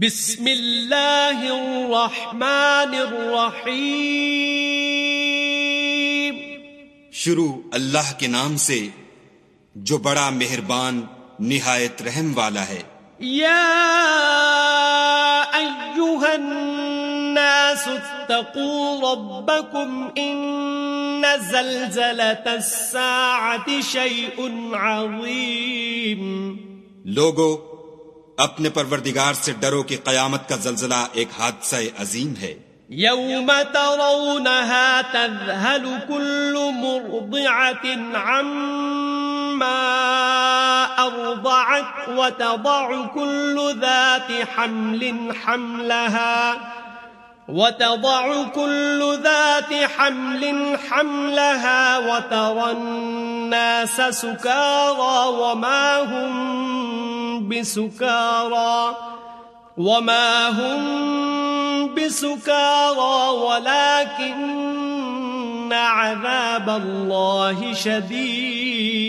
بسم اللہ الرحمن الرحیم۔ شروع اللہ کے نام سے جو بڑا مہربان نہایت رحم والا ہے۔ یا ایوہا الناس اتقوا ربکم ان زلزلة الساعة شیء عظیم۔ لوگو اپنے پروردگار سے ڈرو کہ قیامت کا زلزلہ ایک حادثہ عظیم ہے۔ یوم ترونها تذهل كل مرضعة عما أرضعت وتضع كل ذات حمل حملها وتضع كل ذات حمل حملها وترى الناس سكارى وما هم بسكارى وما هم بسكارى ولكن عذاب الله شديد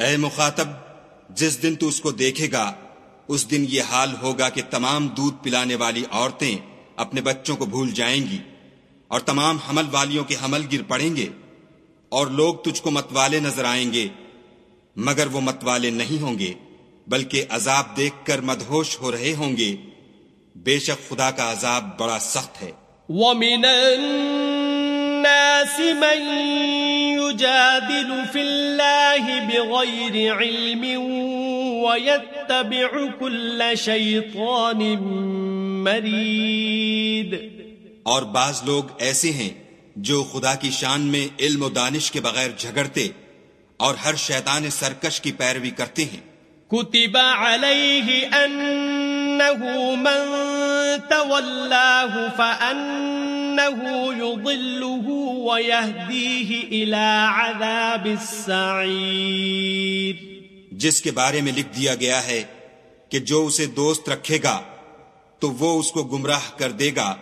اے مخاطب، جس دن تو اس کو دیکھے گا اس دن یہ حال ہوگا کہ تمام دودھ پلانے والی عورتیں اپنے بچوں کو بھول جائیں گی اور تمام حمل والیوں کے حمل گر پڑیں گے اور لوگ تجھ کو متوالے نظر آئیں گے، مگر وہ متوالے نہیں ہوں گے، بلکہ عذاب دیکھ کر مدہوش ہو رہے ہوں گے۔ بے شک خدا کا عذاب بڑا سخت ہے۔ ومن الناس من يجادل في الله بغير علم ويتبع كل شيطان مريد۔ اور بعض لوگ ایسے ہیں جو خدا کی شان میں علم و دانش کے بغیر جھگڑتے اور ہر شیطان سرکش کی پیروی کرتے ہیں۔ كتب عليه أنه من تولاه فأنه يضله ويهديه إلى عذاب السعير جس کے بارے میں لکھ دیا گیا ہے کہ جو اسے دوست رکھے گا، تو وہ اس کو گمراہ کر دے گا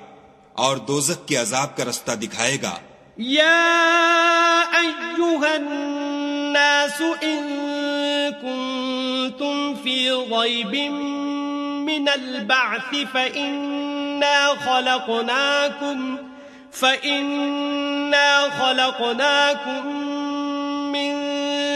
اور دوزخ کے عذاب کا رستہ دکھائے گا۔ يا أيها الناس إن كنتم في غيب من البعث فإنا خلقناكم فإنا خلقناكم من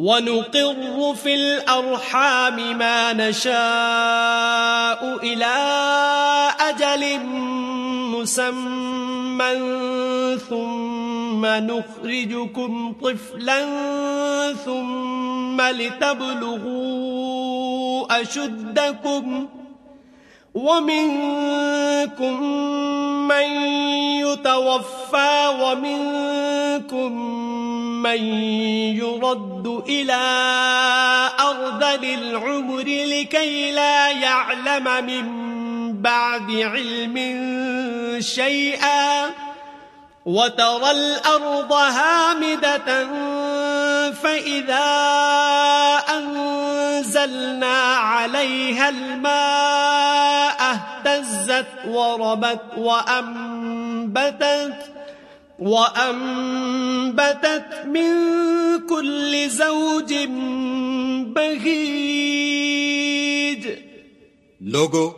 ونقر في الأرحام ما نشاء إلى أجل مسمى ثم نخرجكم طفلا ثم لتبلغوا أشدكم ومنكم من يتوفى ومنكم من يرد إلى أرض العمر لكي لا يعلم من بعد علم شيئا وترى الأرض هامدة فإذا أنزلنا عليها الماء اهتزت وربت وأنبتت وأنبتت من كل زوج بهيج لوگو،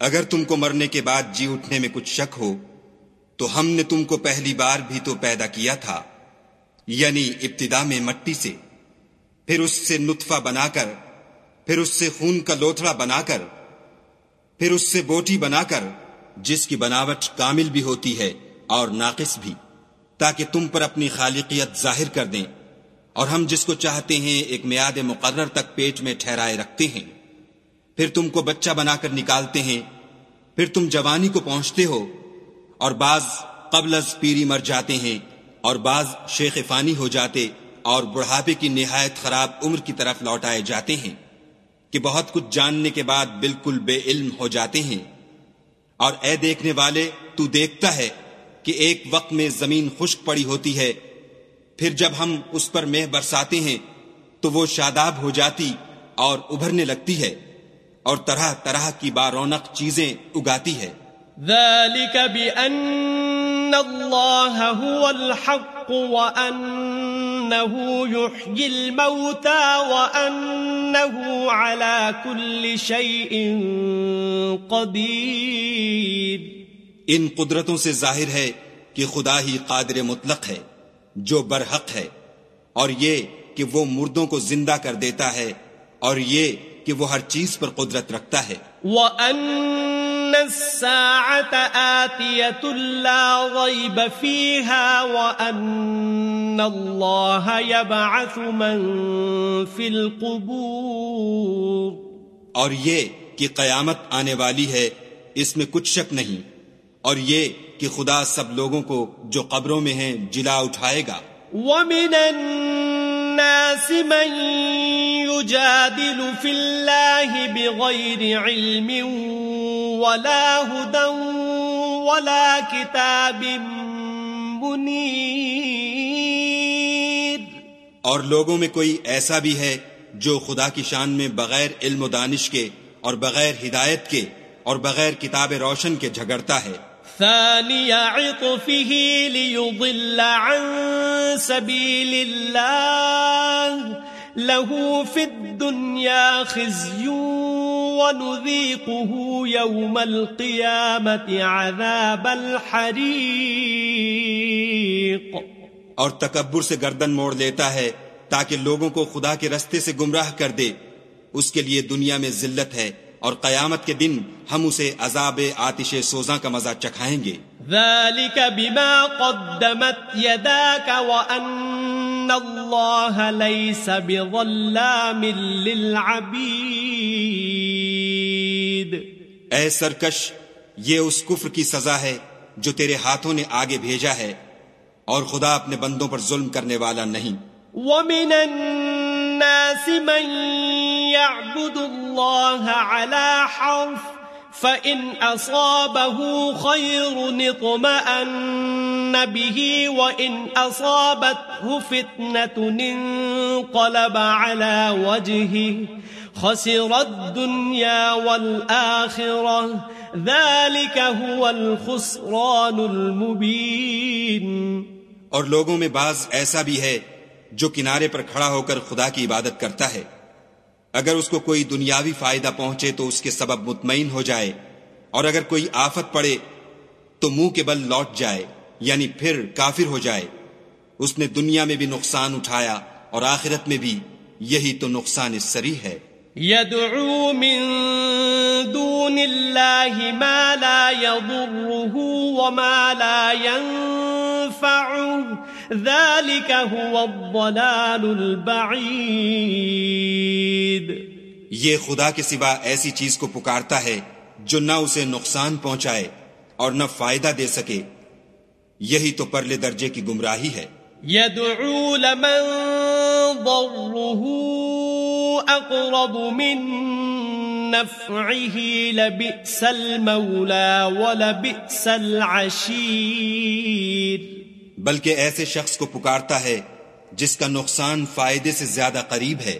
اگر تم کو مرنے کے بعد جی اٹھنے میں کچھ شک ہو تو ہم نے تم کو پہلی بار بھی تو پیدا کیا تھا یعنی ابتدا میں مٹی سے۔ پھر اس سے نطفہ بنا کر، پھر اس سے خون کا لوتھڑا بنا کر، پھر اس سے بوٹی بنا کر، جس کی بناوٹ کامل بھی ہوتی ہے اور ناقص بھی، تاکہ تم پر اپنی خالقیت ظاہر کر دیں۔ اور ہم جس کو چاہتے ہیں ایک میاد مقرر تک پیٹ میں ٹھہرائے رکھتے ہیں۔ پھر تم کو بچہ بنا کر نکالتے ہیں۔ پھر تم جوانی کو پہنچتے ہو۔ اور بعض قبل از پیری مر جاتے ہیں اور بعض شیخ فانی ہو جاتے اور بڑھاپے کی نہایت خراب عمر کی طرف لوٹائے جاتے ہیں کہ بہت کچھ جاننے کے بعد بالکل بے علم ہو جاتے ہیں۔ اور اے دیکھنے والے، تو دیکھتا ہے کہ ایک وقت میں زمین خشک پڑی ہوتی ہے، پھر جب ہم اس پر مہ برساتے ہیں، تو وہ شاداب ہو جاتی اور ابھرنے لگتی ہے اور طرح طرح کی بارونق چیزیں اگاتی ہے۔ ذلك بأن الله هو الحق وأنه يحيي الموتى وأنه على كل شيء قدير۔ ان قدرتوں سے ظاہر ہے کہ خدا ہی قادر مطلق ہے جو برحق ہے اور یہ کہ وہ مردوں کو زندہ کر دیتا ہے اور یہ کہ وہ ہر چیز پر قدرت رکھتا ہے۔ وَأَنَّ السَّاعَةَ آتِيَةٌ لَا غَيْبَ فِيهَا وَأَنَّ اللَّهَ يَبْعَثُ مَن فِي الْقُبُورِ اور یہ کہ قیامت آنے والی ہے اس میں کچھ شک نہیں۔ اور یہ کہ خدا سب لوگوں کو جو قبروں میں ہیں جلا اٹھائے گا۔ وَمِنَ النَّاسِ مَن يُجَادِلُ فِي اللَّهِ بِغَيْرِ عِلْمٍ وَلَا هُدًى وَلَا كِتَابٍ مُنِيرٍ. اور لوگوں میں کوئی ایسا بھی ہے جو خدا کی شان میں بغیر علم و دانش کے اور بغیر ہدایت کے اور بغیر کتاب روشن کے جھگڑتا ہے۔ ثاني عطفه ليضل عن سبيل الله له في الدنيا خزي ونذيقه يوم القيامة عذاب الحريق. اور تکبر سے گردن موڑ لیتا ہے تاکہ لوگوں کو خدا کے رستے سے گمراہ کر دے، اس کے لیے دنیا میں ذلت ہے۔ اور قیامت کے دن ہم اسے عذاب آتش سوزاں کا مزہ چکھائیں گے۔ ذلك بما قدمت يداك وأن الله ليس بظلام للعبيد اے سرکش یہ اس کفر کی سزا ہے جو تیرے ہاتھوں نے آگے بھیجا ہے اور خدا اپنے بندوں پر ظلم کرنے والا نہیں۔ ومن الناس من يعبد الله على حرف، فإن أصابه خير اطمأن به، وإن أصابته فتنة انقلب على وجهه. خسر الدنيا والآخرة، ذلك هو الخسران المبين. اور لوگوں میں بعض ایسا بھی ہے جو کنارے پر کھڑا ہو کر خدا کی عبادت کرتا ہے۔ اگر اس کو کوئی دنیاوی فائدہ پہنچے تو اس کے سبب مطمئن ہو جائے، اور اگر کوئی آفت پڑے تو منہ کے بل لوٹ جائے یعنی پھر کافر ہو جائے۔ اس نے دنیا میں بھی نقصان اٹھایا اور آخرت میں بھی یہی تو نقصان سری ہے۔ يدعو من دون الله ما لا يضره وما لا ينفعه ذلك هو الضلال البعيد۔ یہ خدا کے سوا ایسی چیز کو پکارتا ہے جو نہ اسے نقصان پہنچائے اور نہ فائدہ دے سکے۔ یہی تو پرلے درجے کی گمراہی ہے۔ يدعو لمن ضره أقرب من نفعه لبئس المولى ولبئس العشير۔ بلکہ ایسے شخص کو پکارتا ہے جس کا نقصان فائدے سے زیادہ قریب ہے۔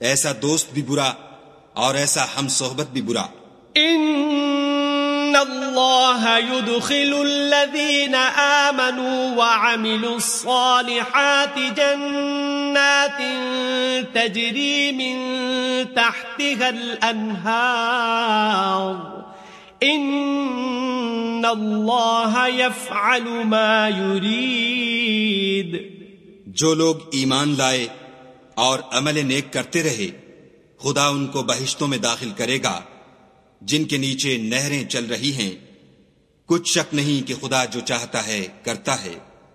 ایسا دوست بھی برا اور ایسا ہم صحبت بھی برا۔ ان اللہ يدخل الذين آمنوا وعملوا الصالحات جنات تجري من تحتها الانهار ان اللہ يفعل ما يريد۔ جو لوگ ایمان لائے اور عمل نیک کرتے رہے، خدا ان کو بہشتوں میں داخل کرے گا، جن کے نیچے نہریں چل رہی ہیں۔ کچھ شک نہیں کہ خدا جو چاہتا ہے، کرتا ہے۔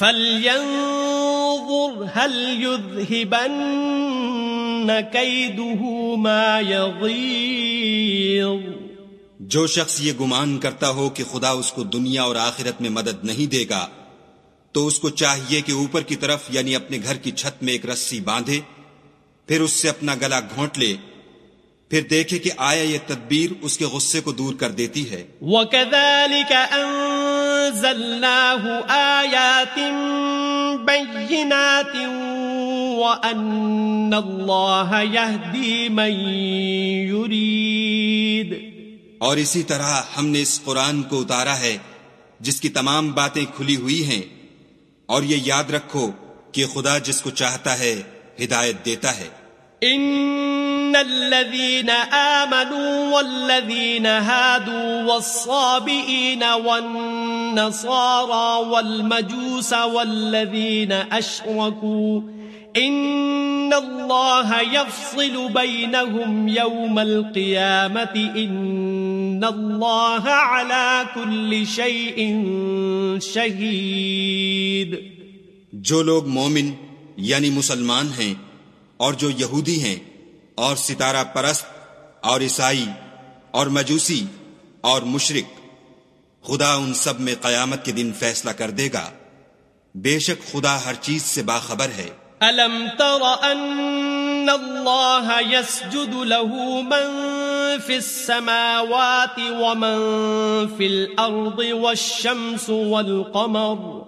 فلينظر هل يذهبن كيده ما يغيظ جو شخص یہ گمان کرتا ہو کہ خدا اس کو دنیا اور آخرت میں مدد نہیں دے گا تو اس کو چاہیے کہ اوپر کی طرف یعنی اپنے گھر کی چھت میں ایک رسی باندھے پھر اس سے اپنا گلا گھونٹ لے پھر دیکھے کہ آیا یہ تدبیر اس کے غصے کو دور کر دیتی ہے۔ وَكَذَلِكَ أَنزَلْنَاهُ آيَاتٍ بَيِّنَاتٍ وَأَنَّ اللَّهَ يَهْدِي مَن يُرِيدُ. اور اسی طرح ہم نے اس قرآن کو اتارا ہے جس کی تمام باتیں کھلی ہوئی ہیں اور یہ یاد رکھو کہ خدا جس کو چاہتا ہے ہدایت دیتا ہے۔ ان ان الذين امنوا والذين هادوا والصابئين والنصارى والمجوس والذين اشركوا ان الله يفصل بينهم يوم القيامه ان الله على كل شيء شهيد جو لوگ مومن یعنی مسلمان ہیں اور جو یہودی ہیں اور ستارہ پرست اور عیسائی اور مجوسی اور مشرق۔ خدا ان سب میں قیامت کے دن فیصلہ کر دے گا۔ بے شک خدا ہر چیز سے باخبر ہے۔ الم تر ان اللہ يسجد له من في السماوات ومن في الارض والشمس والقمر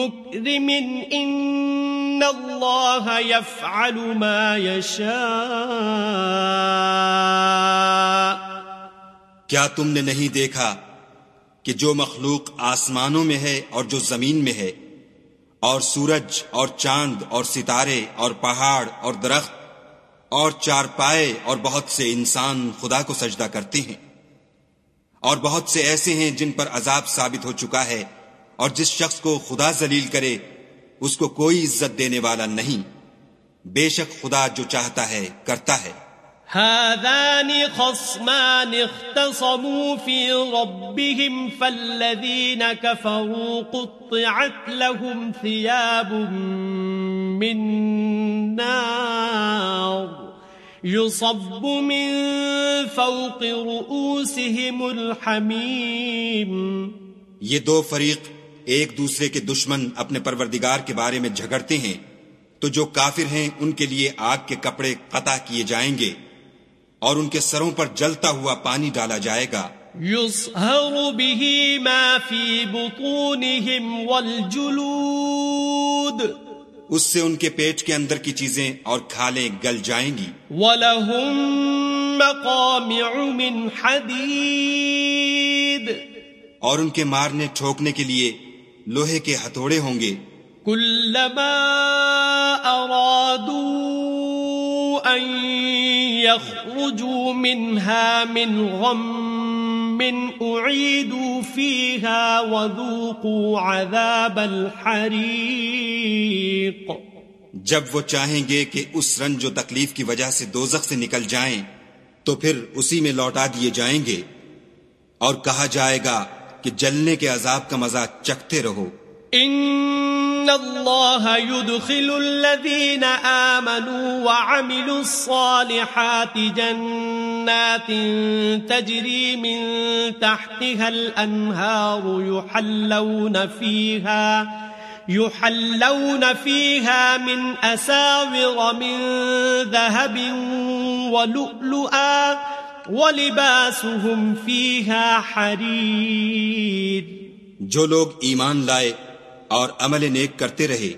مكرم ان اللہ يفعل ما يشاء. کیا تم نے نہیں دیکھا کہ جو مخلوق آسمانوں میں ہے اور جو زمین میں ہے، اور سورج اور چاند اور ستارے اور پہاڑ اور درخت اور چار پائے اور بہت سے انسان خدا کو سجدہ کرتے ہیں، اور بہت سے ایسے ہیں جن پر عذاب ثابت ہو چکا ہے اور جس شخص کو خدا ذلیل کرے اس کو کوئی عزت دینے والا نہیں۔ بے شک خدا جو چاہتا ہے کرتا ہے۔ هذان خصمان اختصموا في ربهم فالذين كفروا قطعت لهم ثياب من نار يصب من فوق رؤوسهم الحميم۔ یہ دو فریق ایک دوسرے کے دشمن اپنے پروردگار کے بارے میں جھگڑتے ہیں تو جو کافر ہیں ان کے لیے آگ کے کپڑے قطع کیے جائیں گے اور ان کے سروں پر جلتا ہوا پانی ڈالا جائے گا۔ به ما بطونهم والجلود۔ اس سے ان کے پیٹ کے اندر کی چیزیں اور کھالیں گل جائیں گی۔ وَلَهُم مَقَامِعُ مِنْ حَدِيدٍ اور ان کے مارنے ٹھوکنے کے لیے لوہے کے ہتھوڑے ہوں گے۔ كلما أرادوا أن يخرجوا منها من غم أعيدوا فيها وذوقوا عذاب الحريق جب وہ چاہیں گے کہ اس رنج و تکلیف کی وجہ سے دوزخ سے نکل جائیں تو پھر اسی میں لوٹا دیے جائیں گے۔ اور کہا جائے گا کہ جلنے کے عذاب کا مزہ چکھتے رہو۔ ان اللہ يدخل الذين آمنوا وعملوا الصالحات جنات تجري من تحتها الانهار يحلون فيها يحلون فيها من اساور من ذهب ولؤلؤا وَلِبَاسُهُمْ فِيهَا حَرِيرٌ. جو لوگ ایمان لائے اور عمل نیک کرتے رہے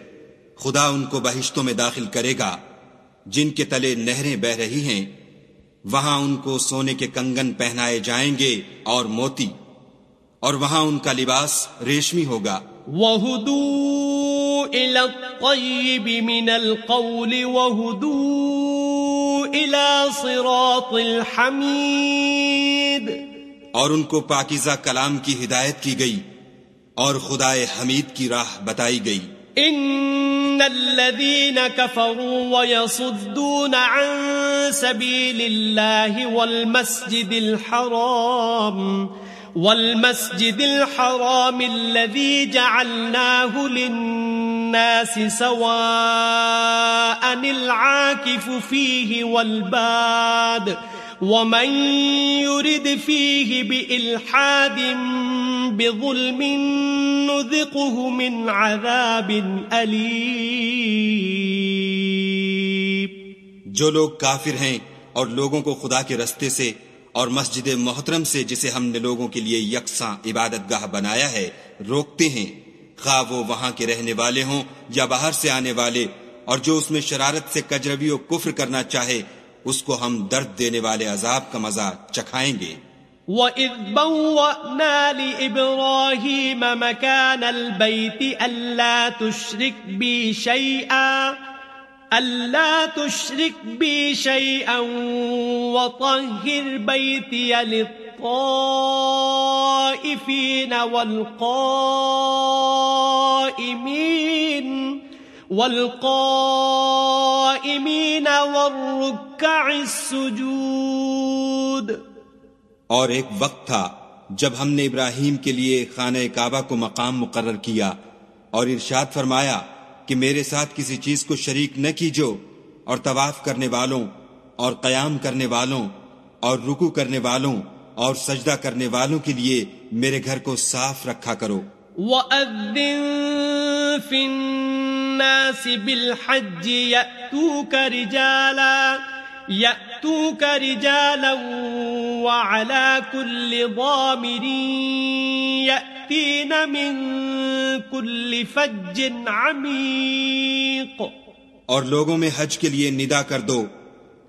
خدا ان کو بہشتوں میں داخل کرے گا۔ جن کے تلے نہریں بہ رہی ہیں وہاں ان کو سونے کے کنگن پہنائے جائیں گے اور موتی اور وہاں ان کا لباس ریشمی ہوگا۔ وَهُدُوا إِلَى الطَّيِّبِ مِنَ الْقَوْلِ وَهُدُوا إلى صراط الحميد. اور ان کو پاکیزہ کلام کی ہدایت کی گئی اور خدائے حمید کی راہ بتائی گئی۔ ان الذين كفروا ويصدون عن سبيل الله والمسجد الحرام والمسجد الحرام الذي جعلناه للناس سواء العاكف فيه والباد ومن يرد فيه بإلحاد بظلم نذقه من عذاب أليم جو لوگ کافر ہیں اور لوگوں کو خدا کے رستے سے اور مسجد محترم سے جسے ہم نے لوگوں کے لیے یکساں عبادت گاہ بنایا ہے، روکتے ہیں۔ خواہ وہ وہاں کے رہنے والے ہوں یا باہر سے آنے والے، اور جو اس میں شرارت سے کجروی و کفر کرنا چاہے، اس کو ہم درد دینے والے عذاب کا مزہ چکھائیں گے۔ وَإِذْ بَوَّأْنَا لِإِبْرَاهِيمَ مَكَانَ الْبَيْتِ أَلَّا تُشْرِكْ بِي شَيْئًا أَلَّا تُشْرِكْ بِي شَيْئًا وَطَهِّرْ بَيْتِيَ لِلطَّائِفِينَ وَالْقَائِمِينَ والقائمين والركع السجود اور ایک وقت تھا جب ہم نے ابراہیم کے لیے خانہ کعبہ کو مقام مقرر کیا اور ارشاد فرمایا کہ میرے ساتھ کسی چیز کو شریک نہ کیجو اور طواف کرنے والوں اور قیام کرنے والوں اور رکو کرنے والوں اور سجدہ کرنے والوں کے لیے میرے گھر کو صاف رکھا کرو۔ وَأَذِّن فِي النَّاسِ بِالْحَجِّ يَأْتُوكَ رِجَالًا يَأْتُوكَ رِجَالًا وَعَلَى كُلِّ ضَامِرٍ يَأْتِينَ مِن كُلِّ فَجٍّ عَمِيقٍ. اور لوگوں میں حج کے لیے ندا کر دو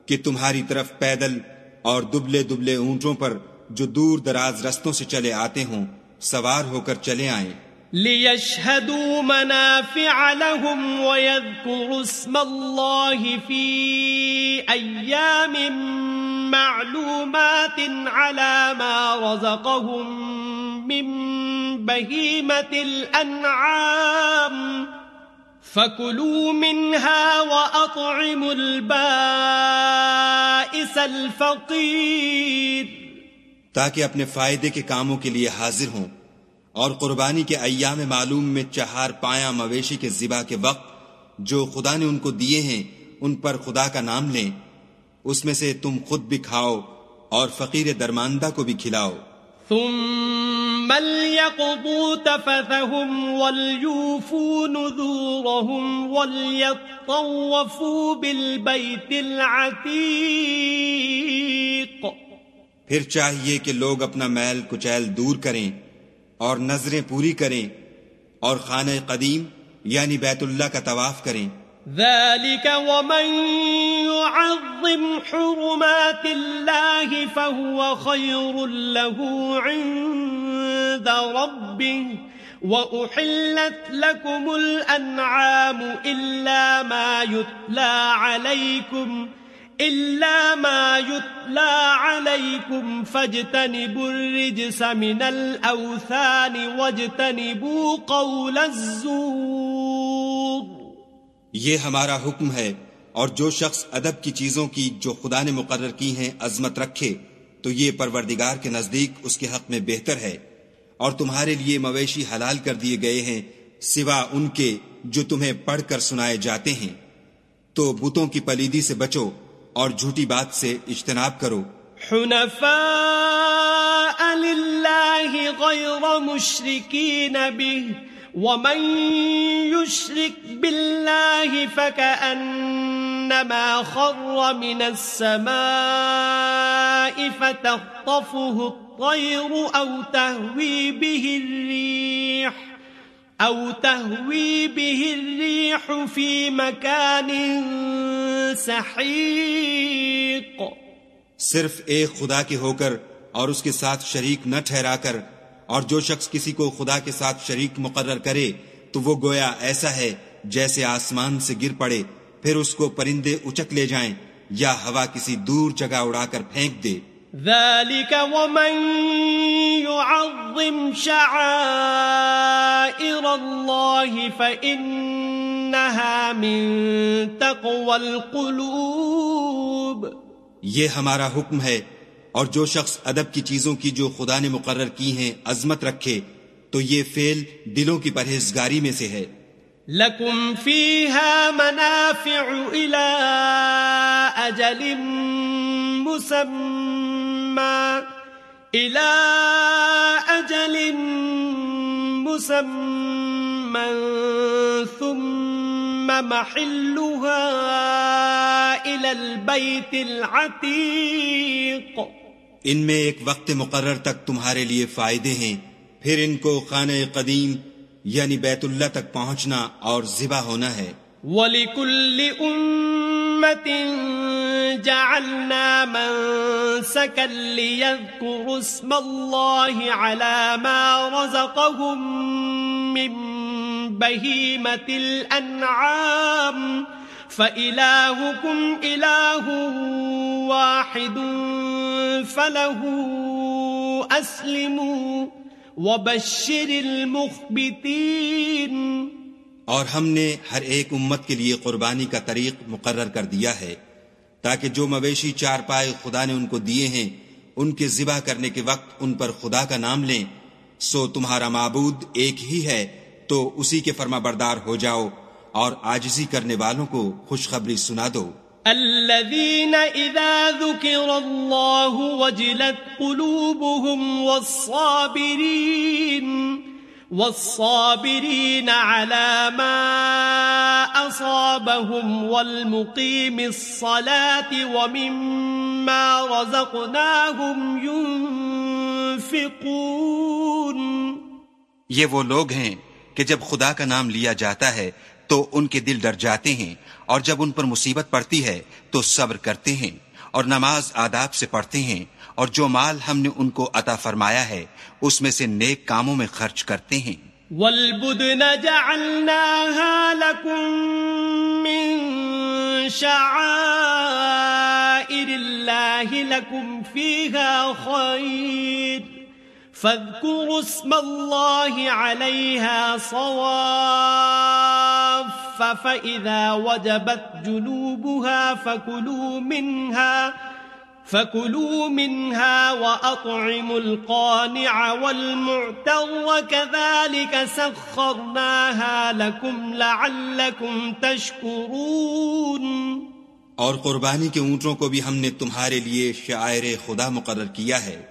کہ تمہاری طرف پیدل اور دبلے دبلے اونٹوں پر جو دور دراز رستوں سے چلے آتے ہوں سوار ہو کر چلے آئیں۔ ليشهدوا منافع لهم ويذكروا اسم الله في أيام معلومات على ما رزقهم من بهيمة الأنعام فكلوا منها وأطعموا البائس الفقير تاکہ اپنے فائدے کے کاموں کے لیے حاضر ہوں۔ اور قربانی کے ایام معلوم میں چہار پایا مویشی کے ذبح کے وقت جو خدا نے ان کو دیے ہیں ان پر خدا کا نام لیں۔ اس میں سے تم خود بھی کھاؤ اور فقیر درماندہ کو بھی کھلاؤ۔ ثم ليقضوا تفثهم وليوفوا نذورهم وليطوفوا بالبيت العتيق۔ پھر چاہیے کہ لوگ اپنا میل کچیل دور کریں۔ اور نظریں پوری کریں اور خانہ قدیم یعنی بیت اللہ کا طواف کریں۔ ذلك ومن يعظم حرمات الله فهو خير له عند ربه وأحلت لكم الأنعام إلا ما يتلى عليكم إلا ما يتلى عليكم فاجتنبوا الرجس من الأوثان واجتنبوا قول الزور یہ ہمارا حکم ہے اور جو شخص ادب کی چیزوں کی جو خدا نے مقرر کی ہیں عظمت رکھے، تو یہ پروردگار کے نزدیک اس کے حق میں بہتر ہے اور تمہارے لیے مویشی حلال کر دیے گئے ہیں سوا ان کے جو تمہیں پڑھ کر سنائے جاتے ہیں۔ تو بتوں کی پلیدی سے بچو اور جھوٹی بات سے اجتناب کرو۔ حنفاء لله غير مشركين به ومن يشرك بالله فكأنما خر من السماء فتخطفه الطير أو تهوي به الريح أو تهوي به الريح في مكان سحيق صرف ایک خدا کے ہو کر اور اس کے ساتھ شریک نہ ٹھہرا کر اور جو شخص کسی کو خدا کے ساتھ شریک مقرر کرے تو وہ گویا ایسا ہے جیسے آسمان سے گر پڑے، پھر اس کو پرندے اچک لے جائیں یا ہوا کسی دور جگہ اڑا کر پھینک دے۔ ذلك ومن يعظم شعائر الله فإنها من تقوى القلوب یہ ہمارا حکم ہے اور جو شخص ادب کی چیزوں کی جو خدا نے مقرر کی ہیں عظمت رکھے تو یہ فعل دلوں کی پرہیزگاری میں سے ہے۔ لكم فيها منافع إلى أجل مسمى إلى أجل مسمى ثم محلها إلى البيت العتيق ان میں ایک وقت مقرر تک تمہارے لیے فائدے ہیں پھر ان کو خانہ قدیم یعنی بیت اللہ تک پہنچنا اور ذبح ہونا ہے۔ وَلِكُلِّ أُمَّةٍ جَعَلْنَا مَنْسَكًا لِيَذْكُرُوا اسْمَ اللَّهِ عَلَى مَا رَزَقَهُمْ مِنْ بَهِيمَةِ الْأَنْعَامِ فَإِلَاهُكُمْ إِلَاهٌ وَاحِدٌ فَلَهُ وبشر المخبتين اور ہم نے ہر ایک امت کے لیے قربانی کا طریق مقرر کر دیا ہے، تاکہ جو مویشی چار پائے خدا نے ان کو دیے ہیں، ان کے ذبح کرنے کے وقت ان پر خدا کا نام لیں۔ سو تمہارا معبود ایک ہی ہے، تو اسی کے فرما بردار ہو جاؤ اور آجزی کرنے والوں کو خوشخبری سنا دو۔ الذين إذا ذكر الله وجلت قلوبهم والصابرين والصابرين على ما أصابهم والمقيم الصلاة ومما رزقناهم ينفقون یہ وہ لوگ ہیں کہ جب خدا کا نام لیا جاتا ہے تو ان کے دل ڈر جاتے ہیں اور جب ان پر مصیبت پڑتی ہے تو صبر کرتے ہیں۔ اور نماز آداب سے پڑھتے ہیں اور جو مال ہم نے ان کو عطا فرمایا ہے، اس میں سے نیک کاموں میں خرچ کرتے ہیں۔ والبدن جعلناها لكم من شعائر الله لكم فيها خير فاذكروا اسم الله عليها صواف فإذا وجبت جنوبها فكلوا منها فكلوا منها وأطعموا القانع والمعتر وكذلك سخرناها لكم لعلكم تشكرون۔ اور قربانی کے اونٹوں کو بھی ہم نے تمہارے لیے شاعر خدا مقرر کیا ہے۔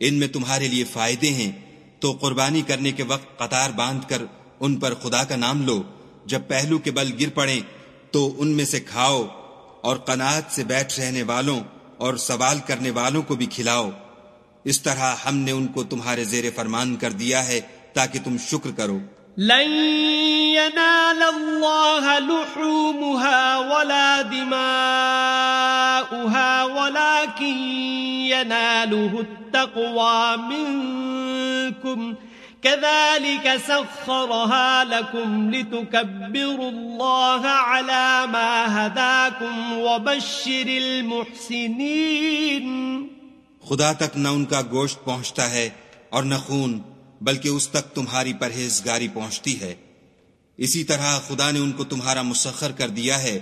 ان میں تمہارے لیے فائدے ہیں۔ تو قربانی کرنے کے وقت قطار باندھ کر ان پر خدا کا نام لو۔ جب پہلو کے بل گر پڑے تو ان میں سے کھاؤ اور قناعت سے بیٹھ رہنے والوں اور سوال کرنے والوں کو بھی کھلاؤ۔ اس طرح ہم نے ان کو تمہارے زیر فرمان کر دیا ہے تاکہ تم شکر کرو۔ لن ينال الله لحومها ولا دماؤها ولكن يناله التقوى منكم۔ كذلك سخرها لكم لتكبروا الله على ما هداكم وبشر المحسنين. خدا تک نہ ان کا گوشت پہنچتا ہے اور نہ خون، بلکہ اس تک تمہاری پرہیزگاری پہنچتی ہے۔ اسی طرح خدا نے ان کو تمہارا مسخر کر دیا ہے،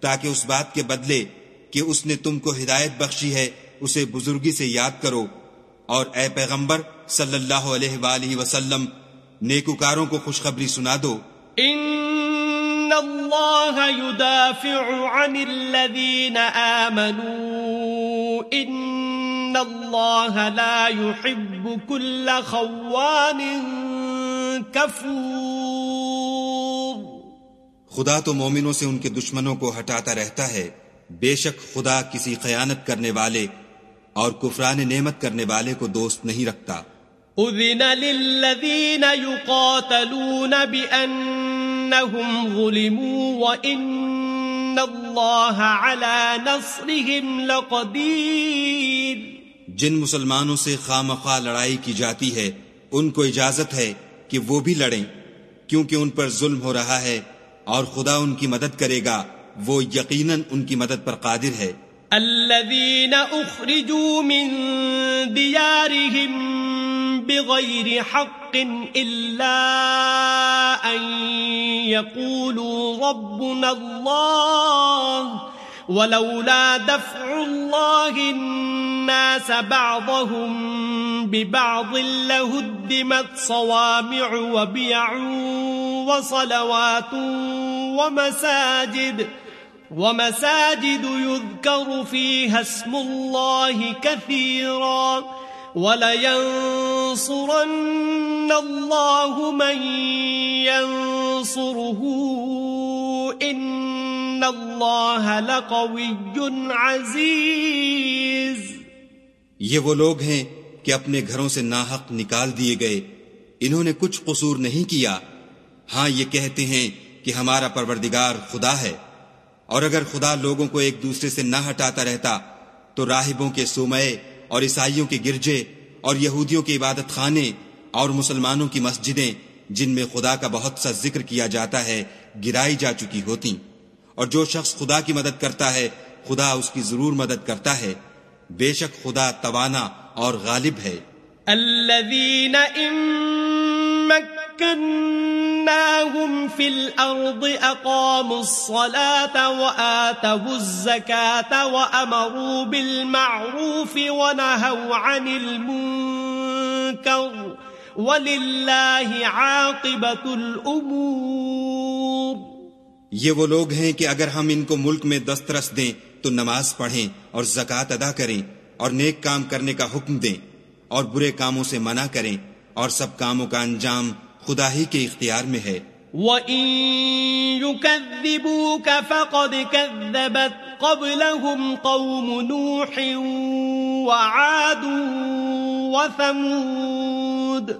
تاکہ اس بات کے بدلے کہ اس نے تم کو ہدایت بخشی ہے، اسے بزرگی سے یاد کرو۔ اور اے پیغمبر صلی اللہ علیہ وآلہ وسلم نیکوکاروں کو خوشخبری سنا دو۔ ان اللہ يدافع عن الذین آمنوا۔ ان اللہ لا يحب كل خوان کفور۔ خدا تو مومنوں سے ان کے دشمنوں کو ہٹاتا رہتا ہے۔ بے شک خدا کسی خیانت کرنے والے اور کفران نعمت کرنے والے کو دوست نہیں رکھتا۔ اذن للذین یقاتلون بأنهم ظلموا وإن اللہ على نصرهم لقدیر۔ جن مسلمانوں سے خامخواہ لڑائی کی جاتی ہے ان کو اجازت ہے کہ وہ بھی لڑیں کیونکہ ان پر ظلم ہو رہا ہے اور خدا ان کی مدد کرے گا وہ یقیناً ان کی مدد پر قادر ہے۔ الذين أخرجوا من ديارهم بغير حق إلا أن يقولوا ربنا الله ولولا دفع الله الناس بعضهم ببعض لهدمت صوامع وبيع وصلوات ومساجد ومساجد يذكر فيها اسم الله كثيرا ولينصرن الله من ينصره إن الله لقوي عزيز یہ وہ لوگ ہیں کہ اپنے گھروں سے ناحق نکال دیے گئے۔ انہوں نے کچھ قصور نہیں کیا۔ ہاں یہ کہتے ہیں کہ ہمارا پروردگار خدا ہے۔ اور اگر خدا لوگوں کو ایک دوسرے سے نہ ہٹاتا رہتا، تو راہبوں کے سومے اور عیسائیوں کے گرجے اور یہودیوں کے عبادت خانے اور مسلمانوں کی مسجدیں، جن میں خدا کا بہت سا ذکر کیا جاتا ہے، گرائی جا چکی ہوتی اور جو شخص خدا کی مدد کرتا ہے، خدا اس کی ضرور مدد کرتا ہے۔ بے شک خدا توانا اور غالب ہے۔ الذين في الأرض أقاموا الصلاة وآتوا الزكاة وأمروا بالمعروف ونهوا عن المنكر ولله عاقبة الأمور یہ وہ لوگ ہیں کہ اگر ہم ان کو ملک میں دسترس دیں تو نماز پڑھیں اور زکوٰۃ ادا کریں اور نیک کام کرنے کا حکم دیں اور برے کاموں سے منع کریں اور سب کاموں کا انجام خدا ہی کے اختیار میں ہے۔ وَإِن يُكَذِّبُوكَ فَقَدْ كَذَّبَتْ قَبْلَهُمْ قَوْمُ نُوحٍ وَعَادٌ وَثَمُودٌ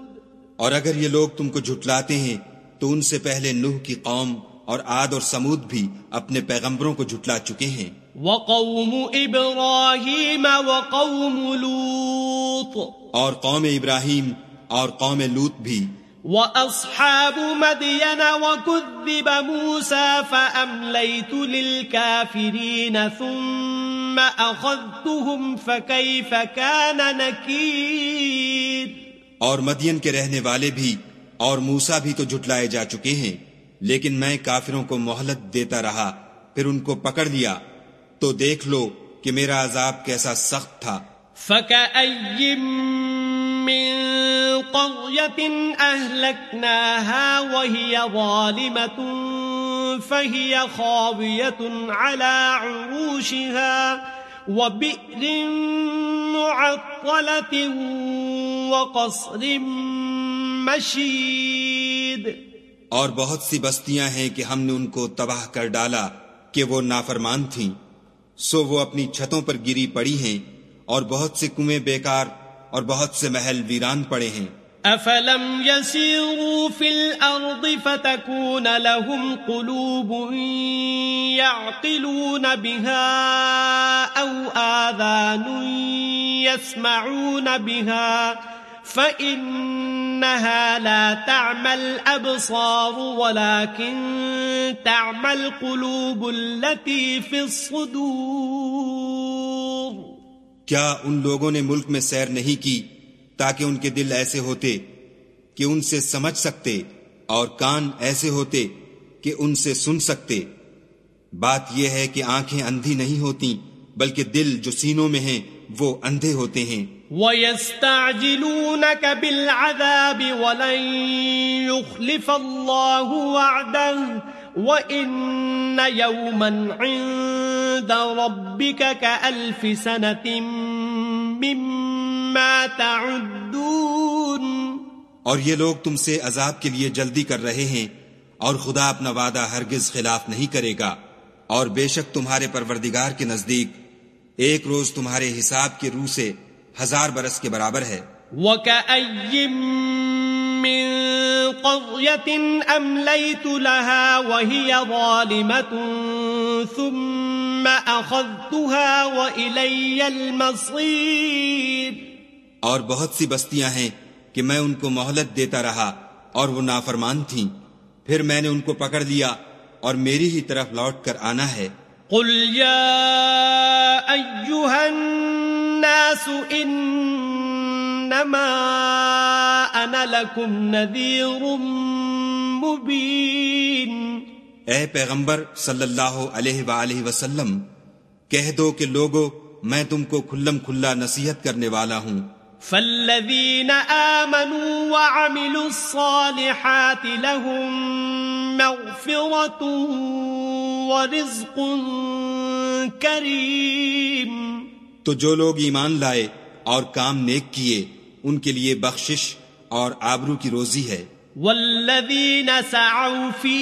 اور اگر یہ لوگ تم کو جھٹلاتے ہیں تو ان سے پہلے نوح کی قوم اور عاد اور سمود بھی اپنے پیغمبروں کو جھٹلا چکے ہیں۔ وقوم ابراہیم وقوم لوط اور قوم ابراہیم اور قوم لوط بھی واصحاب مدین وكذب موسى فامليت للكافرين ثم اخذتهم فكيف كان نكير اور مدین کے رہنے والے بھی اور موسا بھی تو جھٹلائے جا چکے ہیں لیکن میں کافروں کو مہلت دیتا رہا پھر ان کو پکڑ لیا۔ تو دیکھ لو کہ میرا عذاب کیسا سخت تھا۔ فَكَأَيِّن مِّن قَرْيَةٍ أَهْلَكْنَاهَا وَهِيَ ظَالِمَةٌ فَهِيَ خَاوِيَةٌ عَلَى عُرُوشِهَا وَبِئْرٍ مُعَطَّلَةٍ وَقَصْرٍ مَشِيدٍ. اور بہت سی بستیاں ہیں کہ ہم نے ان کو تباہ کر ڈالا کہ وہ نافرمان تھیں، سو وہ اپنی چھتوں پر گری پڑی ہیں اور بہت سے کنویں بیکار اور بہت سے محل ویران پڑے ہیں۔ افلم يسيروا في الارض فتكون لهم قلوب يعقلون بها او اذان يسمعون بها فإنها لا تعمى الأبصار ولكن تعمى القلوب التي في الصدور کیا ان لوگوں نے ملک میں سیر نہیں کی؟ تاکہ ان کے دل ایسے ہوتے کہ ان سے سمجھ سکتے اور کان ایسے ہوتے کہ ان سے سن سکتے۔ بات یہ ہے کہ آنکھیں اندھی نہیں ہوتی بلکہ دل جو سینوں میں ہیں، وہ اندھے ہوتے ہیں۔ وَيَسْتَعْجِلُونَكَ بِالْعَذَابِ وَلَن يُخْلِفَ اللَّهُ وَعْدَهُ وَإِنَّ يَوْمًا عِندَ رَبِّكَ كَأَلْفِ سَنَةٍ مِّمَّا تَعُدُّونَ اور یہ لوگ تم سے عذاب کے لیے جلدی کر رہے ہیں اور خدا اپنا وعدہ ہرگز خلاف نہیں کرے گا اور بے شک تمہارے پروردگار کے نزدیک ایک روز تمہارے حساب کی روح سے ہزار برس کے برابر ہے۔ مِّن قَرْيَةٍ أَمْلَيْتُ لَهَا وَهِيَ ظَالِمَةٌ ثُمَّ أَخَذْتُهَا وَإِلَيَّ الْمَصِيرُ اور بہت سی بستیاں ہیں کہ میں ان کو مہلت دیتا رہا اور وہ نافرمان تھیں۔ پھر میں نے ان کو پکڑ لیا اور میری ہی طرف لوٹ کر آنا ہے۔ قل يا أيها الناس إنما أنا لكم نذير مبين۔ اے پیغمبر صلی اللہ علیہ وآلہ وسلم کہہ دو کہ لوگو میں تم کو کھلم کھلا نصیحت کرنے والا ہوں۔ فالذين آمنوا وعملوا الصالحات لهم مغفرة ورزق كريم. تو جو لوگ ایمان لائے اور کام نیک کیے ان کے لیے بخشش اور آبرو کی روزی ہے۔ والذين سعوا في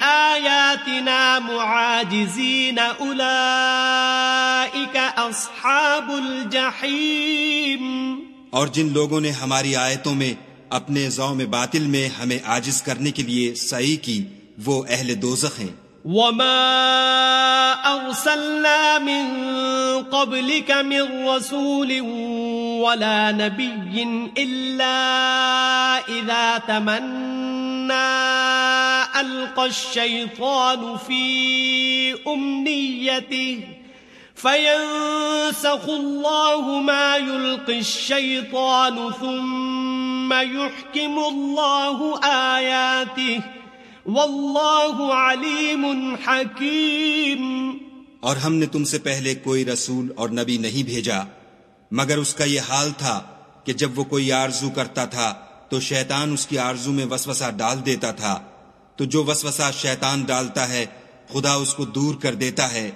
آياتنا معاجزين أولئك أصحاب الجحيم اور جن لوگوں نے ہماری آیتوں میں اپنے میں باطل میں ہمیں عاجز کرنے کے لیے سعی کی وہ اہل دوزخ ہیں۔ وما أرسلنا من قبلك من رسول ولا نبي إلا إذا تمنى ألقى الشيطان في أمنيته فينسخ الله ما يلقي الشيطان ثم يحكم الله آياته واللہ علیم حکیم اور ہم نے تم سے پہلے کوئی رسول اور نبی نہیں بھیجا، مگر اس کا یہ حال تھا کہ جب وہ کوئی آرزو کرتا تھا تو شیطان اس کی آرزو میں وسوسہ ڈال دیتا تھا۔ تو جو وسوسہ شیطان ڈالتا ہے، خدا اس کو دور کر دیتا ہے۔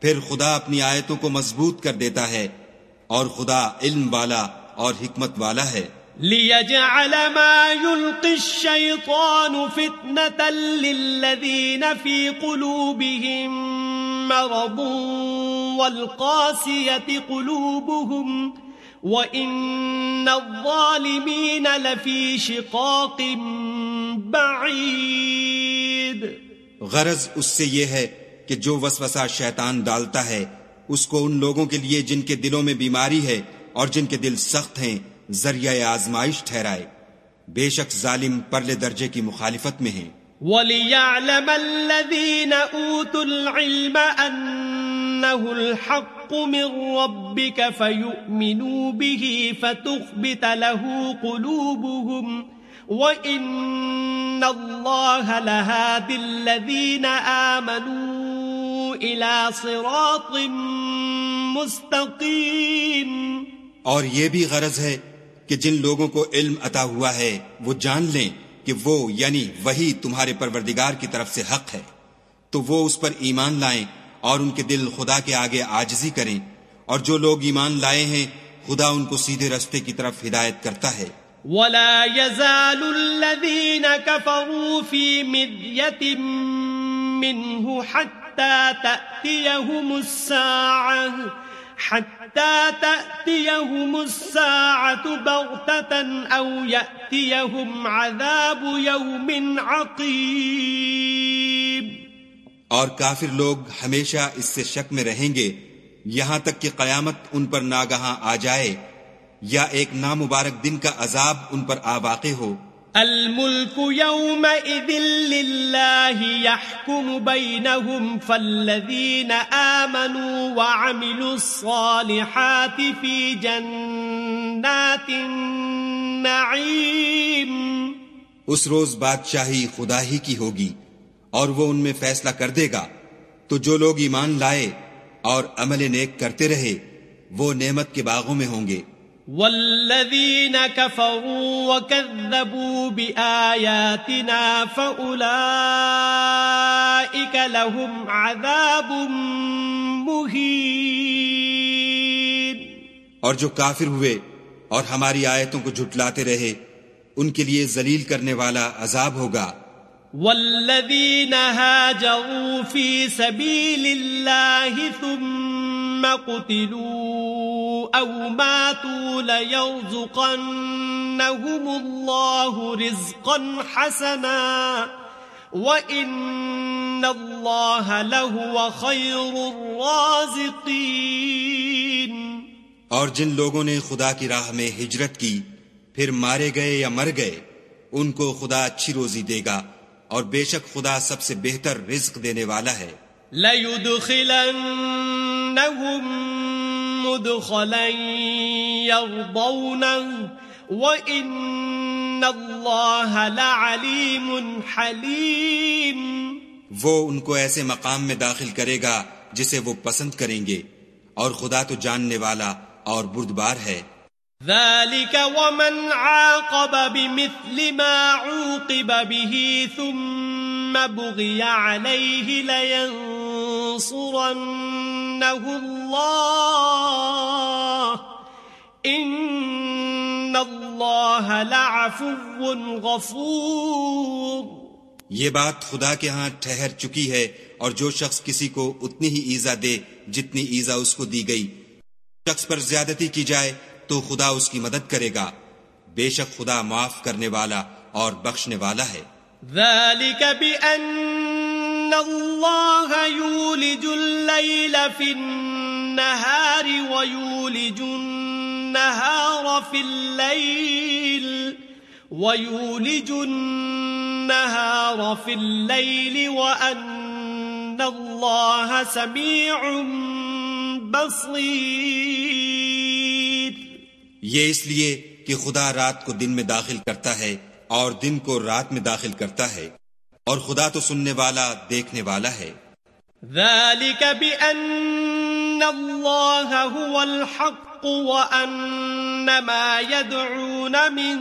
پھر خدا اپنی آیتوں کو مضبوط کر دیتا ہے اور خدا علم والا اور حکمت والا ہے۔ ليجعل ما يلقي الشيطان فتنة للذين في قلوبهم مرض والقاسية قلوبهم وإن الظالمين لفي شقاق بعيد۔ غرض اس سے یہ ہے کہ جو وسوسہ شیطان ڈالتا ہے، اس کو ان لوگوں کے لیے جن کے دلوں میں بیماری ہے اور جن کے دل سخت ہیں، ذریعہ آزمائش ٹھہرائے۔ بے شک ظالم پرلے درجے کی مخالفت میں ہیں۔ وَلِيَعْلَمَ الَّذِينَ أُوتُوا الْعِلْمَ أَنَّهُ الْحَقُّ مِنْ رَبِّكَ فَيُؤْمِنُوا بِهِ فَتُخْبِتَ لَهُ قُلُوبُهُمْ وَإِنَّ اللَّهَ لَهَادِ الَّذِينَ آمَنُوا إِلَى صِرَاطٍ مُسْتَقِيمٍ۔ اور یہ بھی غرض ہے کہ جن لوگوں کو علم عطا ہوا ہے وہ جان لیں کہ وہ یعنی وہی تمہارے پروردگار کی طرف سے حق ہے۔ تو وہ اس پر ایمان لائیں اور ان کے دل خدا کے آگے آجزی کریں۔ اور جو لوگ ایمان لائے ہیں خدا ان کو سیدھے رستے کی طرف ہدایت کرتا ہے۔ ولا يزال الذين كفروا في مذية منه حتى تأتيهم الساعة، حتى حتى تأتيهم الساعة بغتة أو يأتيهم عذاب يوم عقيب اور کافر لوگ ہمیشہ اس سے شک میں رہیں گے، یہاں تک کہ قیامت ان پر ناگہاں آ جائے، یا ایک نامبارک دن کا عذاب ان پر آ واقع ہو۔ الملك يومئذ لله يحكم بينهم فالذين آمنوا وعملوا الصالحات في جنات النعيم. اس روز بادشاہی خدا ہی کی ہوگی اور وہ ان میں فیصلہ کر دے گا۔ تو جو لوگ ایمان لائے اور عمل نیک کرتے رہے، وہ نعمت کے باغوں میں ہوں گے۔ والذين كفروا وكذبوا بآياتنا فأولئك لهم عذاب مهين اور جو کافر ہوئے اور ہماری آیتوں کو جھٹلاتے رہے ان کے لیے ذلیل کرنے والا عذاب ہوگا۔ والذين هاجروا في سبيل الله ثم قتلوا أو ماتوا ليرزقنهم الله رزقا حسنا وإن الله لهو خير الرازقين اور جن لوگوں نے خدا کی راہ میں ہجرت کی، پھر مارے گئے یا مر گئے، ان کو خدا اچھی روزی دے گا اور بے شک خدا سب سے بہتر رزق دینے والا ہے۔ لَيُدْخِلَنَّهُمْ مُدْخَلًا يَرْضَوْنَهُ وَإِنَّ اللَّهَ لَعَلِيمٌ حَلِيمٌ. وہ ان کو ایسے مقام میں داخل کرے گا جسے وہ پسند کریں گے اور خدا تو جاننے والا اور بردبار ہے۔ ذلك ومن عاقب بمثل ما عوقب به ثم بغي عليه لينصرنه الله. إن الله لعفو غفور. یہ بات خدا کے ہاں ٹھہر چکی ہے اور جو شخص کسی کو اتنی ہی ایزا دے جتنی ایزا اس کو دی گئی. شخص پر زیادتی کی جائے تو خدا اس کی مدد کرے گا. بے شک خدا معاف کرنے والا اور بخشنے والا ہے. ذلك بأن الله يولج الليل في النهار ويولج النهار في الليل ويولج النهار في الليل وأن الله سميع بصير یہ اس لیے کہ خدا رات کو دن میں داخل کرتا ہے اور دن کو رات میں داخل کرتا ہے اور خدا تو سننے والا دیکھنے والا ہے۔ ذلك بأن الله هو الحق وأن ما يدعون من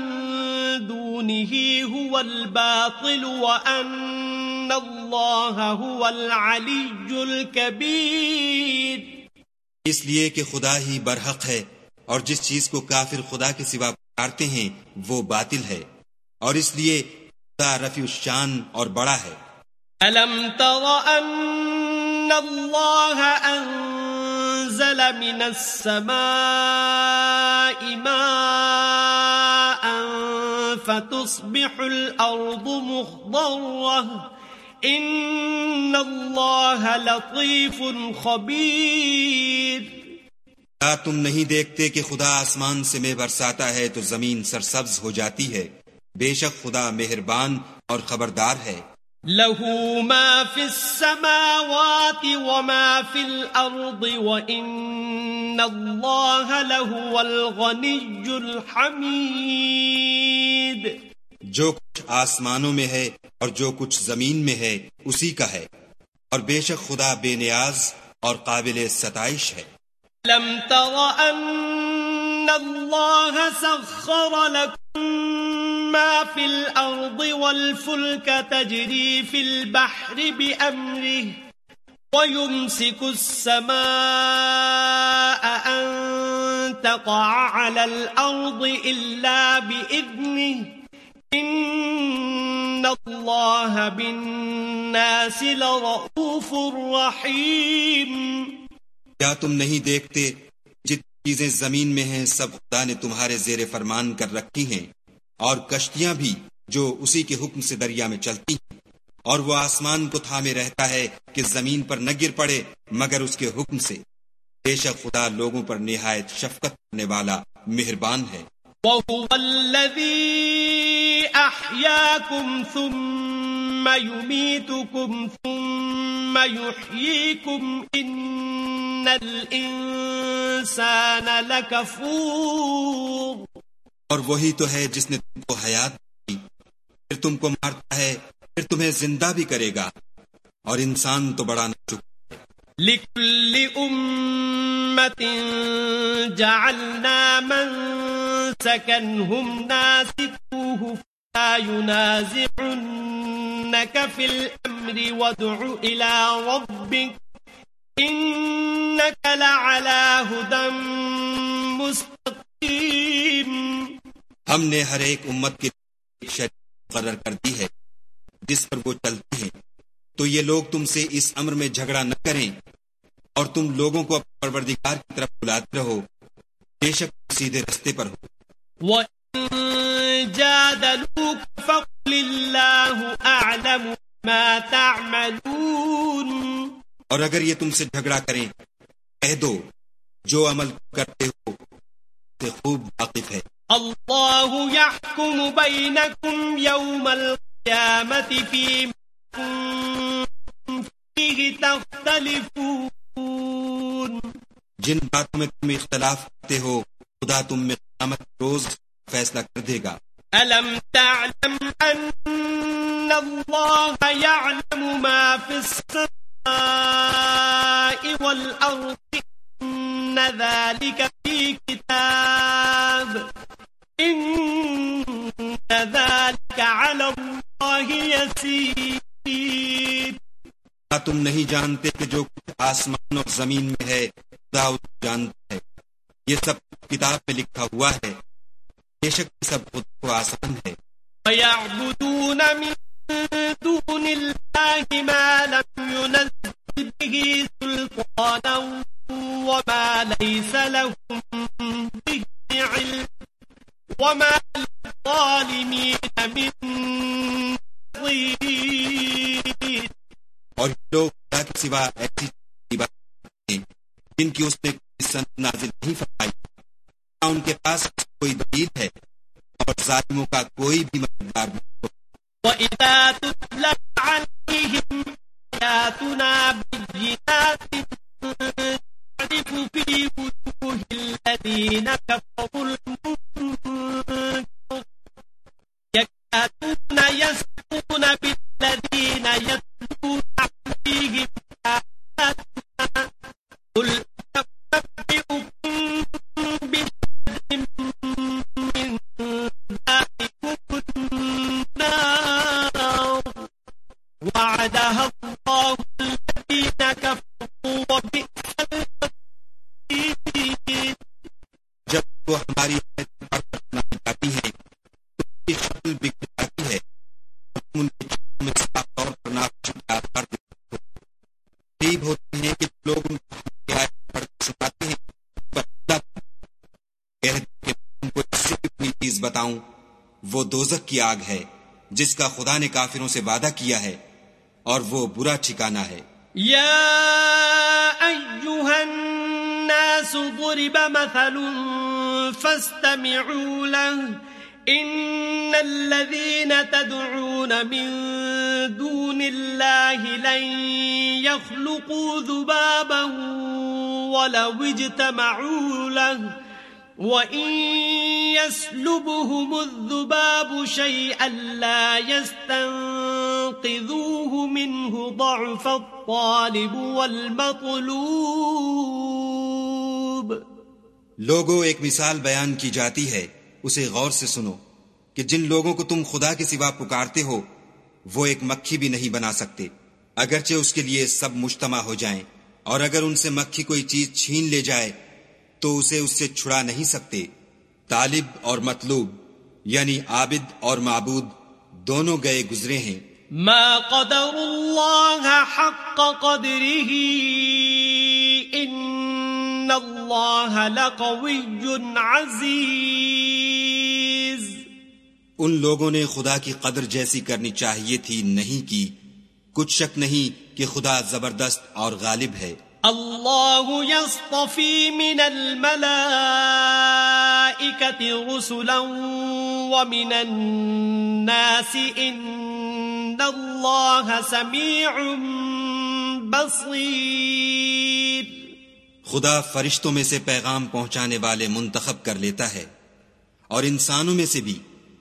دونه هو الباطل وأن الله هو العلي الكبير۔ اس لیے کہ خدا ہی برحق ہے اور جس چیز کو کافر خدا کے سوا پکارتے ہیں وہ باطل ہے۔ اور اس لیے خدا رفیع الشان اور بڑا ہے۔ ألم تر أن الله أنزل من السماء ماء فتصبح الأرض مخضرة إن الله لطيف خبير۔ کیا تم نہیں دیکھتے کہ خدا آسمان سے میں برساتا ہے تو زمین سرسبز ہو جاتی ہے۔ بے شک خدا مہربان اور خبردار ہے۔ له ما في السماوات وما في الأرض وإن الله لهو الغني الحميد جو کچھ آسمانوں میں ہے اور جو کچھ زمین میں ہے اسی کا ہے۔ اور بے شک خدا بے نیاز اور قابل ستائش ہے۔ لم تر أن الله سخر لكم ما في الأرض والفلك تجري في البحر بأمره ويمسك السماء أن تقع على الأرض إلا بإذنه إن الله بالناس لرؤوف رحيم کیا تم نہیں دیکھتے چیزیں زمین میں ہیں، سب خدا نے تمہارے زیر فرمان کر رکھی ہیں۔ اور کشتیاں بھی جو اسی کے حکم سے دریا میں چلتی ہیں۔ اور وہ آسمان کو تھامے رہتا ہے کہ زمین پر نہ گر پڑے مگر اس کے حکم سے۔ بے شک خدا لوگوں پر نہایت شفقت کرنے والا مہربان ہے۔ وهو ثم يميتكم ثم يحييكم إن الإنسان لكفور اور وہی تو ہے جس نے تم کو حیات دی۔ پھر تم کو مارتا ہے پھر تمہیں زندہ بھی کرے گا۔ اور انسان تو بڑا نہ چکا لكل أمة جعلنا منسكا هم ناسكوه ينازعنك في الأمر وادع إلى ربك إنك لعلى هدى مستقيم۔ ہم نے ہر ایک امت کی شریعت مقرر کر دی ہے جس پر وہ چلتی ہیں۔ تو یہ لوگ تم سے اس امر میں جھگڑا نہ کریں اور تم لوگوں کو اپنے پروردگار کی طرف بلاتے رہو بے شک سیدھے رستے پر ہو۔ جَادَلُوكَ فَقُلِ اللَّهُ أَعْلَمُ مَا تَعْمَلُونَ. اور اگر یہ تم سے جھگڑا کریں کہہ دو جو عمل کرتے ہو سے خوب واقف ہے۔ بينكم يوم القيامة القيامة فيما كنتم فيه تختلفون. جن باتوں میں تم اختلاف کرتے ہو خدا تم میں قیامت روز فیصلہ کر دے گا۔ ألم تعلم أن الله يعلم ما في السماء والأرض إن ذلك في كتاب إن ذلك على الله يسير تم نہیں جانتے کہ جو آسمان اور زمین میں ہے، خدا جانتا ہے۔ یہ سب کتاب میں لکھا ہوا ہے۔ بے شک سب کو آسان ہے۔ ويعبدون من دون الله ما لم ينزل به سلطانا وما ليس لهم به علم وما للظالمين من نصير اور لوگ خدا کے سوا ایسی عبادت جن کی اس نے کوئی نازل نہیں فرمائی نہ ان کے پاس کوئی دلیل ہے اور ظالموں کا کوئی بھی مددگار نہیں ہو وإذا تتلى عليهم آياتنا بينات تعرف في وجوه الذين كفروا جس کا خدا نے کافروں سے وعدہ کیا ہے اور وہ برا ٹھکانہ ہے۔ يا أيها الناس ضرب مثل فاستمعوا له إن الذين تدعون من دون الله لن يخلقوا ذبابا ولو اجتمعوا له وَإِن يَسْلُبُهُمُ الذُّبَابُ شَيْئًا لَا يَسْتَنقِذُوهُ مِنْهُ ضَعْفَ الطَّالِبُ وَالْمَطْلُوبُ. لوگوں ایک مثال بیان کی جاتی ہے، اسے غور سے سنو کہ جن لوگوں کو تم خدا کے سوا پکارتے ہو، وہ ایک مکھی بھی نہیں بنا سکتے۔ اگرچہ اس کے لیے سب مجتمع ہو جائیں، اور اگر ان سے مکھی کوئی چیز چھین لے جائے، تو اسے اس سے چھڑا نہیں سکتے۔ طالب اور مطلوب یعنی عابد اور معبود دونوں گئے گزرے ہیں۔ ما قدر الله حق قدره؟ إن الله لقوي عزيز۔ ان لوگوں نے خدا کی قدر جیسی کرنی چاہیے تھی نہیں کی۔ کچھ شک نہیں کہ خدا زبردست اور غالب ہے۔ الله يصطفي من الملائكة رسلا ومن الناس إن الله سميع بصير خدا فرشتوں میں سے پیغام پہنچانے والے منتخب کر لیتا ہے اور انسانوں میں سے بھی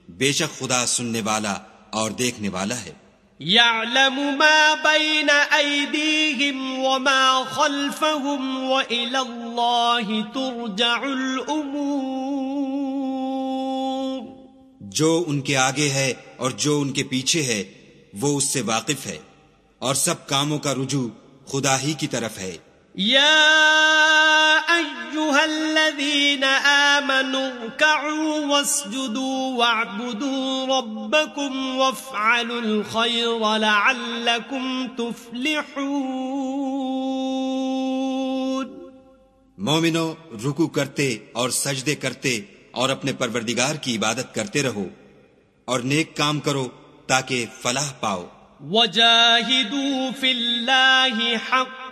بے شک خدا سننے والا اور دیکھنے والا ہے۔ يعلم ما بين أيديهم وما خلفهم وإلى الله ترجع الأمور. جو ان کے آگے ہے اور جو ان کے پیچھے ہے، وہ اس سے واقف ہے اور سب کاموں کا رجوع خدا ہی کی طرف ہے۔ يا أيها الذين آمنوا اركعوا واسجدوا واعبدوا ربكم وافعلوا الخير لعلكم تفلحون مومنو رکو کرتے اور سجدے کرتے اور اپنے پروردگار کی عبادت کرتے رہو اور نیک کام کرو تاکہ فلاح پاؤ۔ وجاهدوا في الله حق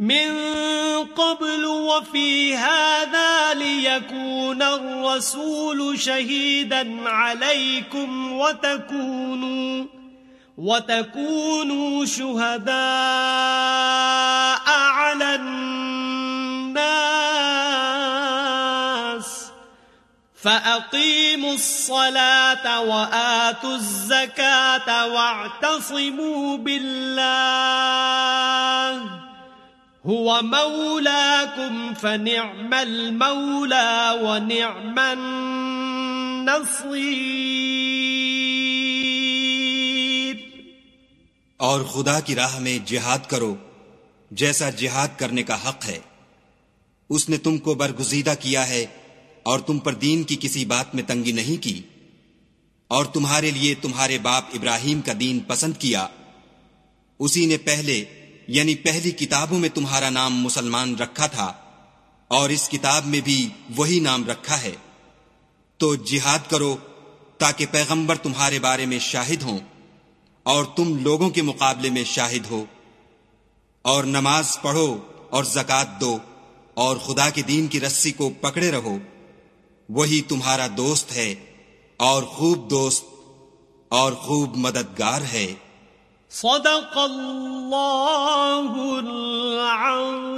من قبل وفي هذا ليكون الرسول شهيدا عليكم وتكونوا وَتَكُونُوا شُهَدَاءَ عَلَى النَّاسِ فَأَقِيمُوا الصَّلَاةَ وَآتُوا الزَّكَاةَ وَاعْتَصِمُوا بِاللَّهِ هُوَ مَوْلَاكُمْ فَنِعْمَ الْمَوْلَى وَنِعْمَ النَّصِيرُ. اور خدا کی راہ میں جہاد کرو، جیسا جہاد کرنے کا حق ہے۔ اس نے تم کو برگزیدہ کیا ہے اور تم پر دین کی کسی بات میں تنگی نہیں کی۔ اور تمہارے لیے تمہارے باپ ابراہیم کا دین پسند کیا۔ اسی نے پہلے یعنی پہلی کتابوں میں تمہارا نام مسلمان رکھا تھا اور اس کتاب میں بھی وہی نام رکھا ہے۔ تو جہاد کرو تاکہ پیغمبر تمہارے بارے میں شاہد ہوں اور تم لوگوں کے مقابلے میں شاہد ہو۔ اور نماز پڑھو اور زکات دو اور خدا کے دین کی رسی کو پکڑے رہو۔ وہی تمہارا دوست ہے اور خوب دوست اور خوب مددگار ہے۔ صدق اللہ العظیم